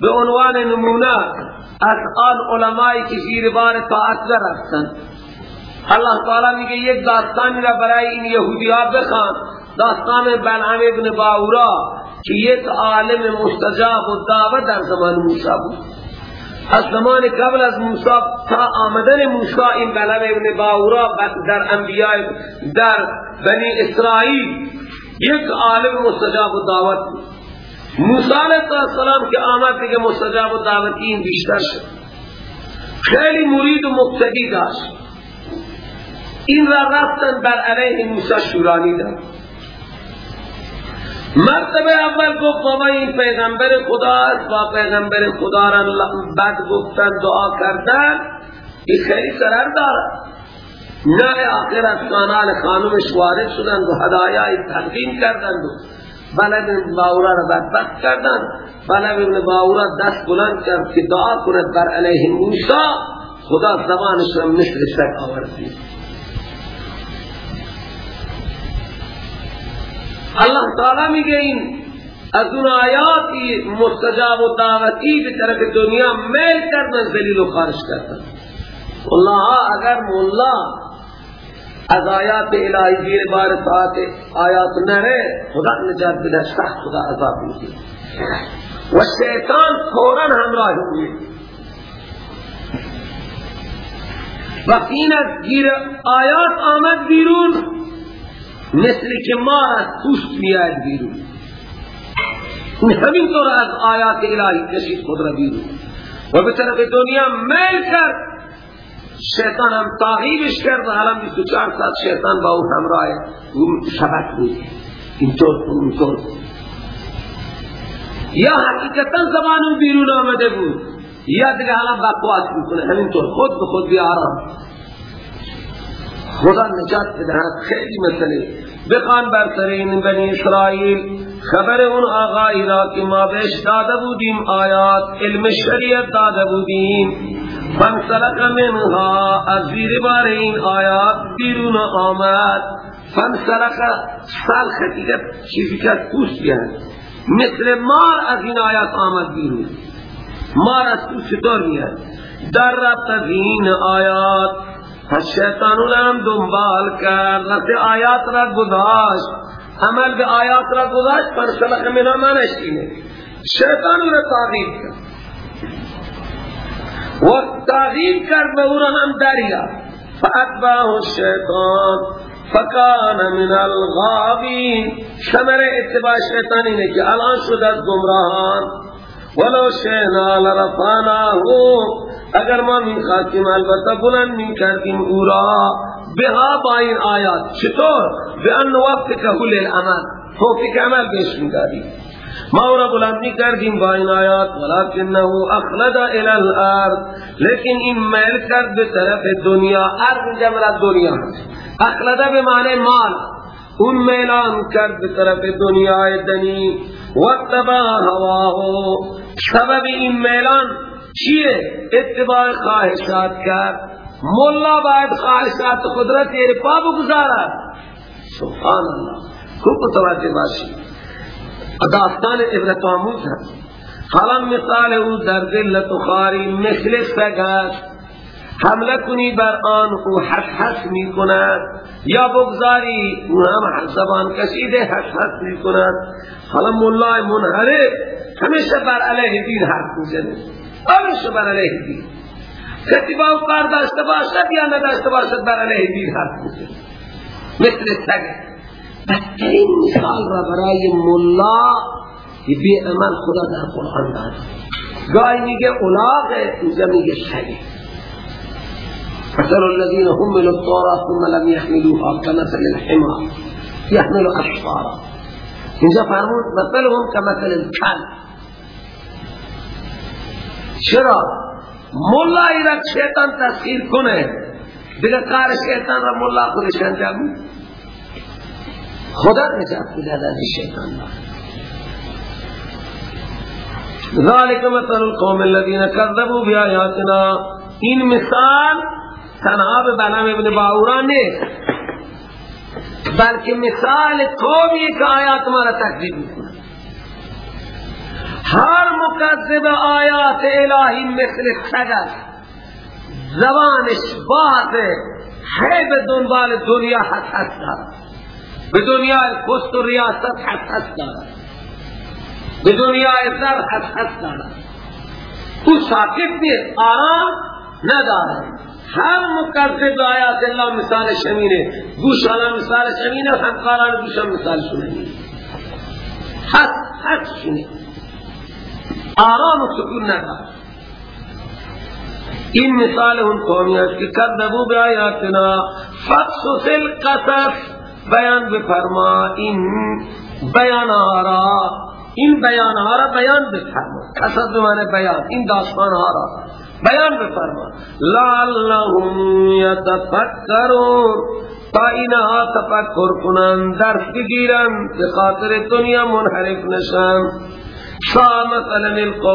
به عنوان نمونه از آن علمایی که زیر بار طاعت رفتن الله تعالی میگه یک داستانی را برای این یهودی ها داستان بلعم ابن باورا که یک عالم مستجاب و دعوت در زمان موسی بود. از زمان قبل از موسی تا آمدن موسی این بلعم ابن باورا در انبیاء در بنی اسرائیل یک عالم مستجاب و دعوت بود. موسی علیہ السلام که آمد دیگه مستجاب و دعوتی این بیشتر شد. خیلی مرید و مقتدی داشت. این را رفتن بر علیه موسی شورانی داد. مرتبه اول گفت بابا این پیغمبر خدا است. با پیغمبر خدا را بد گفتن دعا کردن این خیلی سرر دارد. نه آخر از کانال خانومش وارد شدند و هدایای تقدیم کردند. بلد باورا را بدبخت کردند بلد ابن باورا دست بلند کرد که دعا کند بر علیه موسی. خدا زبانش را مثل شک آوردید اللہ تعالی میگه این از اون آیاتی مستجاب و دعوتی به طرف دنیا میل کردن ذلیل و خارش کردن. اللہ اگر مولا از آیات الہی زیر بار ساعت آیات نرے خدا نجات بده سخت خدا عذاب میده و شیطان فوراً همراه ہوئی وقتی این از گیر آیات آمد بیرون مثل که مار از پوست میاد بیرون. همین طور از آیات الهی کشید خود را بیرون. و به طرف دنیا میل کرد شیطان هم تاغیبش کرد حالا 24 ساعت شیطان با او همراه اون شبک بود. اینطور یا حقیقتا زبان بیرون آمده بود. یا دیگه حالا بقواس می‌کنه. همینطور. خود به خود بی آرام. خدا نجات بدهد. خیلی مسئله. بخوان برترین بنی اسرائیل خبر اون آقایی را که ما بهش داده بودیم آیات علم شریعت داده بودیم. فانسلک منها از زیر بار این آیات بیرون آمد. فانسلک سلخ دیگه چیزی که پوست بیاد مثل مار از این آیات آمد بیرون. مار از پوست میاد. در ربط از این آیات پس شیطانو هم دنبال کرد. وقتی آیات را گذاشت عمل به آیات را گذاشت پر سلق منا مانش اینه. شیطانو را تاغیب کرد. و تاغیب کرد به او را هم دریا. فاتباه الشیطان فکان من الغابین. ثمر اتباع شیطان اینه که الان شد از گمراهان. ولو شینا لرفاناه اگر ما می خواستیم البته بلند می کردیم او را. بها با این آیات. چطور؟ به ان وقت که حل العمل توفیق عمل بهش می دادیم ما او را بلند می کردیم با این آیات ولکنه اخلد الى الارض لیکن این میل کرد به طرف دنیا ارض جمرت دنیا. اخلد به معنی مال. اون میلان کرد به طرف دنیای دنی. واتبا هواه. سبب این میلان چیه؟ اتباع خواهشات کرد. مولا باید خواهشات قدرت تیرے پا بگزارا سبحان اللہ خوب متوجه باشی داستان عبرت آموز ہے حالا مثال او در ذلت و خاری مثل سگست حمله کنی بر آن او حس حس می کند یا بگذاری او هم زبان کشیده حس حس می کند حالا مولای منحرف همیشه بر علیه دین حرف می‌زنه. همیشه بر علیه دین. کسی با او کار باشد یا نداشته باشد بر علیه دین حرف می‌زنه. مثل سگه بدترین مثال را برای ملا بی عمل خدا در قرآن داد. گاهی میگه اولاغه اینجا میگه سگه مثل الذين حملوا التوراة ثم لم يحملوها كمثل الحمار. يحمل أسفارا اینجا فرمود مثلهم كمثل الكلب چرا؟ ملا ایرا شیطان تسخیر کنه. دیگه کار شیطان را ملا خودش انجام خدا نجات بده از شیطان ذالک مثل القوم الذين كذبوا بآياتنا این مثال تنها به بلم ابن باورا نیست بلکه مثال قومی که آیات ما را تکذیب می‌کنه. هر مکذب آیات الهی مثل سگ زبانش باز به دنبال دنیا حسد دارد به دنیا پست و ریاست حسد دارد. به دنیا زر حسد دارد. تو ساکت نیست آرام ندارد. هر مکذب آیات اللہ مثال شمینه گوش والا مثال شمینه همکاران گوش مثال شمینه. حد حد شمینه. آرام و سکون ندارد. این مثال اون قومی است که کذبو به آیاتنا فقصص القصص. بیان بفرما این بیان آرا. این بیان آرا بیان بفرما قصص بمعنی بیان. این داستان آرا بیان بفرما لعلهم یتفکرون. تا اینها تفکر کنن درس بگیرن به خاطر دنیا منحرف نشن. سا مثلا القوم